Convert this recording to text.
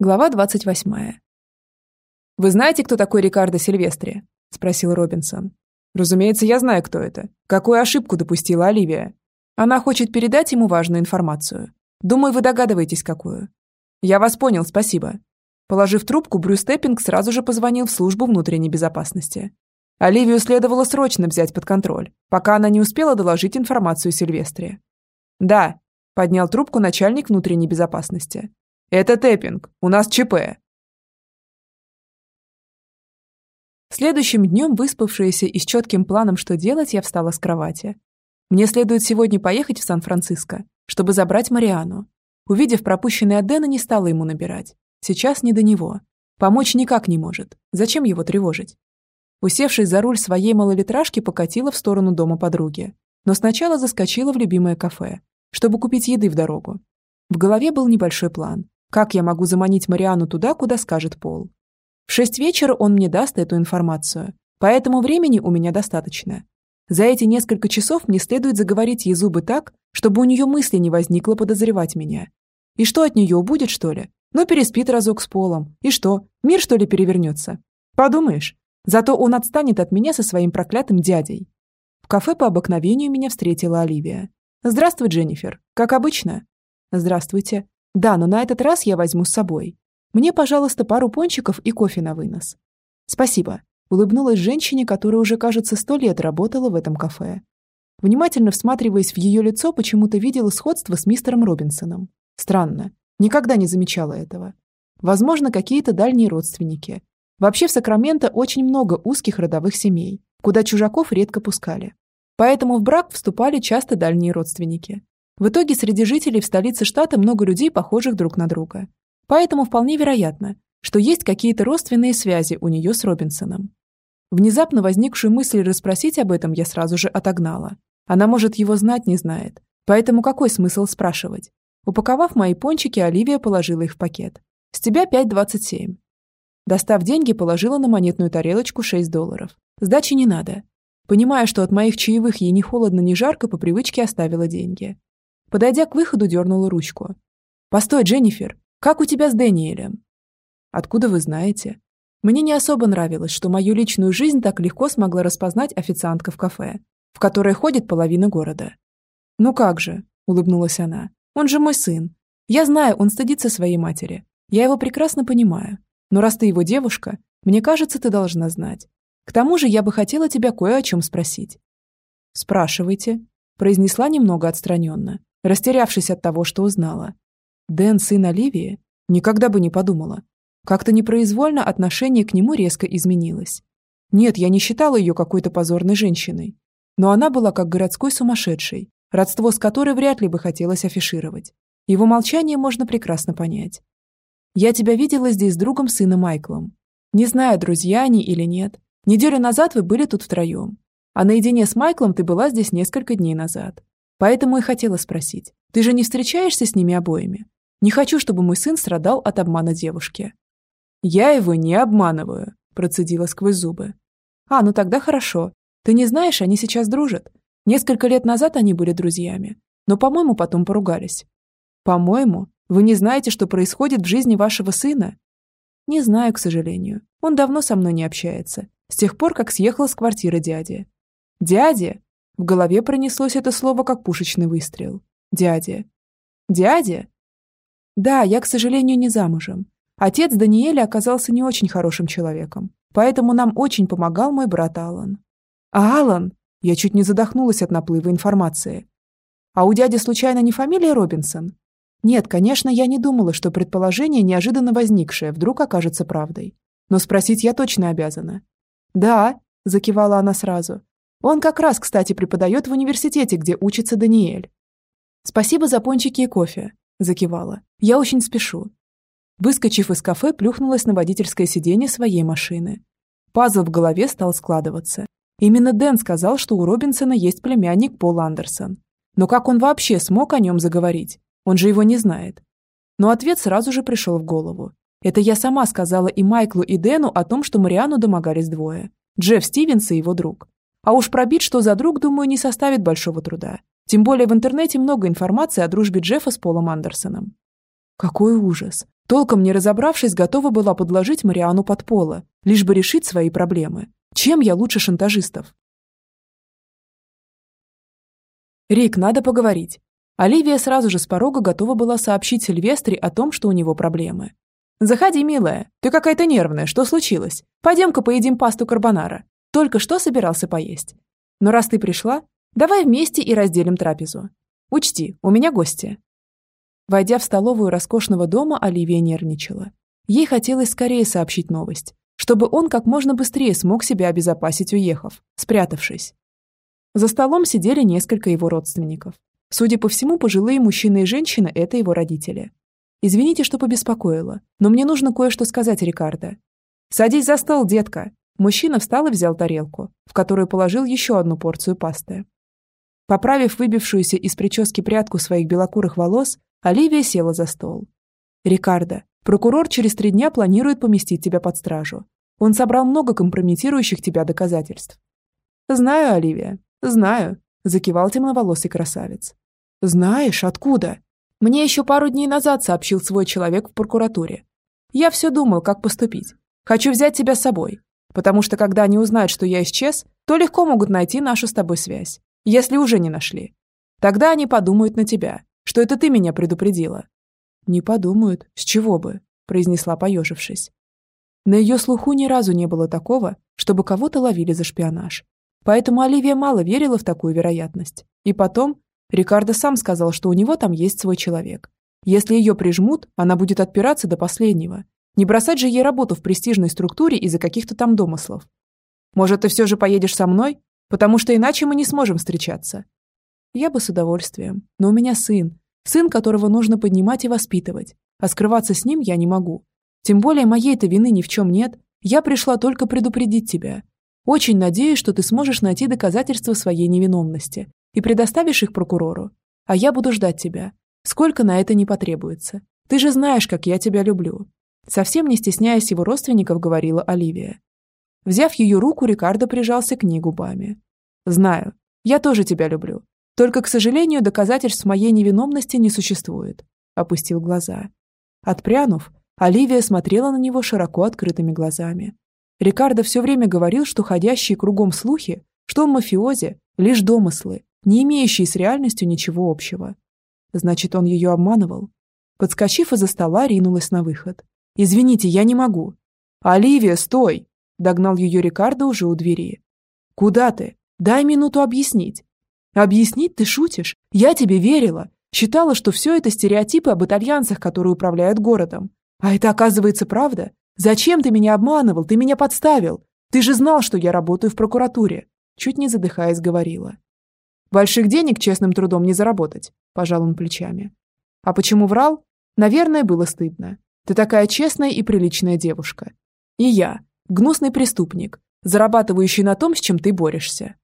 Глава 28. «Вы знаете, кто такой Рикардо Сильвестри?» – спросил Робинсон. «Разумеется, я знаю, кто это. Какую ошибку допустила Оливия? Она хочет передать ему важную информацию. Думаю, вы догадываетесь, какую». «Я вас понял, спасибо». Положив трубку, Брюс Теппинг сразу же позвонил в службу внутренней безопасности. Оливию следовало срочно взять под контроль, пока она не успела доложить информацию Сильвестре. «Да», – поднял трубку начальник внутренней безопасности. «Это Тэппинг. У нас ЧП». Следующим днем, выспавшаяся и с четким планом, что делать, я встала с кровати. Мне следует сегодня поехать в Сан-Франциско, чтобы забрать Мариану. Увидев пропущенный от Дэна, не стала ему набирать. Сейчас не до него. Помочь никак не может. Зачем его тревожить? Усевшись за руль своей малолитражки, покатила в сторону дома подруги. Но сначала заскочила в любимое кафе, чтобы купить еды в дорогу. В голове был небольшой план. Как я могу заманить Мариану туда, куда скажет Пол? В шесть вечера он мне даст эту информацию, поэтому времени у меня достаточно. За эти несколько часов мне следует заговорить ей зубы так, чтобы у нее мысли не возникло подозревать меня. И что от нее будет, что ли? Ну, переспит разок с Полом. И что, мир, что ли, перевернется? Подумаешь, Зато он отстанет от меня со своим проклятым дядей. В кафе по обыкновению меня встретила Оливия. «Здравствуй, Дженнифер. Как обычно?» «Здравствуйте. Да, но на этот раз я возьму с собой. Мне, пожалуйста, пару пончиков и кофе на вынос». «Спасибо», — улыбнулась женщине, которая уже, кажется, сто лет работала в этом кафе. Внимательно всматриваясь в ее лицо, почему-то видела сходство с мистером Робинсоном. Странно. Никогда не замечала этого. Возможно, какие-то дальние родственники. Вообще в Сакраменто очень много узких родовых семей, куда чужаков редко пускали. Поэтому в брак вступали часто дальние родственники. В итоге среди жителей в столице штата много людей, похожих друг на друга. Поэтому вполне вероятно, что есть какие-то родственные связи у нее с Робинсоном. Внезапно возникшую мысль расспросить об этом я сразу же отогнала. Она, может, его знать не знает. Поэтому какой смысл спрашивать? Упаковав мои пончики, Оливия положила их в пакет. «С тебя 5,27. Достав деньги, положила на монетную тарелочку 6 долларов. Сдачи не надо. Понимая, что от моих чаевых ей ни холодно, ни жарко, по привычке оставила деньги. Подойдя к выходу, дернула ручку. «Постой, Дженнифер, как у тебя с Дэниелем?» «Откуда вы знаете?» Мне не особо нравилось, что мою личную жизнь так легко смогла распознать официантка в кафе, в которое ходит половина города. «Ну как же», — улыбнулась она, — «он же мой сын. Я знаю, он стыдится своей матери. Я его прекрасно понимаю. Но раз ты его девушка, мне кажется, ты должна знать. К тому же я бы хотела тебя кое о чем спросить». «Спрашивайте», – произнесла немного отстраненно, растерявшись от того, что узнала. «Дэн, сын Оливии? Никогда бы не подумала. Как-то непроизвольно отношение к нему резко изменилось. Нет, я не считала ее какой-то позорной женщиной. Но она была как городской сумасшедшей, родство с которой вряд ли бы хотелось афишировать. Его молчание можно прекрасно понять. Я тебя видела здесь с другом сына Майклом. Не знаю, друзья они или нет. Неделю назад вы были тут втроем. А наедине с Майклом ты была здесь несколько дней назад. Поэтому и хотела спросить. Ты же не встречаешься с ними обоими? Не хочу, чтобы мой сын страдал от обмана девушки. Я его не обманываю, процедила сквозь зубы. А, ну тогда хорошо. Ты не знаешь, они сейчас дружат. Несколько лет назад они были друзьями. Но, по-моему, потом поругались. По-моему, вы не знаете, что происходит в жизни вашего сына? Не знаю, к сожалению. Он давно со мной не общается. С тех пор, как съехала с квартиры дяди. Дядя? В голове пронеслось это слово, как пушечный выстрел. Дядя. Дядя? Да, я, к сожалению, не замужем. Отец Даниэля оказался не очень хорошим человеком, поэтому нам очень помогал мой брат Алан. А Алан? Я чуть не задохнулась от наплыва информации. А у дяди случайно не фамилия Робинсон? Нет, конечно, я не думала, что предположение, неожиданно возникшее, вдруг окажется правдой. Но спросить я точно обязана. «Да», – закивала она сразу. «Он как раз, кстати, преподает в университете, где учится Даниэль». «Спасибо за пончики и кофе», – закивала. «Я очень спешу». Выскочив из кафе, плюхнулась на водительское сиденье своей машины. Пазл в голове стал складываться. Именно Дэн сказал, что у Робинсона есть племянник Пол Андерсон. Но как он вообще смог о нем заговорить? Он же его не знает. Но ответ сразу же пришел в голову. Это я сама сказала и Майклу, и Дэну о том, что Мариану домогались двое. Джефф Стивенс и его друг. А уж пробить, что за друг, думаю, не составит большого труда. Тем более в интернете много информации о дружбе Джеффа с Полом Андерсоном. Какой ужас. Толком не разобравшись, готова была подложить Мариану под поло, лишь бы решить свои проблемы. Чем я лучше шантажистов? «Рик, надо поговорить». Оливия сразу же с порога готова была сообщить Сильвестре о том, что у него проблемы. «Заходи, милая. Ты какая-то нервная. Что случилось? Пойдем-ка поедим пасту карбонара. Только что собирался поесть. Но раз ты пришла, давай вместе и разделим трапезу. Учти, у меня гости». Войдя в столовую роскошного дома, Оливия нервничала. Ей хотелось скорее сообщить новость, чтобы он как можно быстрее смог себя обезопасить, уехав, спрятавшись. За столом сидели несколько его родственников. Судя по всему, пожилые мужчины и женщины – это его родители. «Извините, что побеспокоила, но мне нужно кое-что сказать Рикардо». «Садись за стол, детка!» Мужчина встал и взял тарелку, в которую положил еще одну порцию пасты. Поправив выбившуюся из прически прядку своих белокурых волос, Оливия села за стол. «Рикардо, прокурор через три дня планирует поместить тебя под стражу. Он собрал много компрометирующих тебя доказательств». «Знаю, Оливия, знаю», – закивал темноволосый красавец. «Знаешь, откуда?» Мне еще пару дней назад сообщил свой человек в прокуратуре. Я все думал, как поступить. Хочу взять тебя с собой, потому что когда они узнают, что я исчез, то легко могут найти нашу с тобой связь, если уже не нашли. Тогда они подумают на тебя, что это ты меня предупредила». «Не подумают. С чего бы?» – произнесла, поежившись. На ее слуху ни разу не было такого, чтобы кого-то ловили за шпионаж. Поэтому Оливия мало верила в такую вероятность. И потом, Рикардо сам сказал, что у него там есть свой человек. Если ее прижмут, она будет отпираться до последнего. Не бросать же ей работу в престижной структуре из-за каких-то там домыслов. Может, ты все же поедешь со мной? Потому что иначе мы не сможем встречаться. Я бы с удовольствием. Но у меня сын. Сын, которого нужно поднимать и воспитывать. А скрываться с ним я не могу. Тем более моей-то вины ни в чем нет. Я пришла только предупредить тебя. Очень надеюсь, что ты сможешь найти доказательства своей невиновности и предоставишь их прокурору. А я буду ждать тебя. Сколько на это не потребуется. Ты же знаешь, как я тебя люблю». Совсем не стесняясь его родственников, говорила Оливия. Взяв ее руку, Рикардо прижался к ней губами. «Знаю. Я тоже тебя люблю. Только, к сожалению, доказательств моей невиновности не существует», — опустил глаза. Отпрянув, Оливия смотрела на него широко открытыми глазами. Рикардо все время говорил, что ходящие кругом слухи, что он мафиози, лишь домыслы, не имеющие с реальностью ничего общего. Значит, он ее обманывал. Подскочив из-за стола, ринулась на выход. «Извините, я не могу». «Оливия, стой!» – догнал ее Рикардо уже у двери. «Куда ты? Дай минуту объяснить». «Объяснить ты шутишь? Я тебе верила. Считала, что все это стереотипы об итальянцах, которые управляют городом. А это, оказывается, правда? Зачем ты меня обманывал? Ты меня подставил. Ты же знал, что я работаю в прокуратуре». Чуть не задыхаясь, говорила. Больших денег честным трудом не заработать, пожал он плечами. А почему врал? Наверное, было стыдно. Ты такая честная и приличная девушка. И я, гнусный преступник, зарабатывающий на том, с чем ты борешься.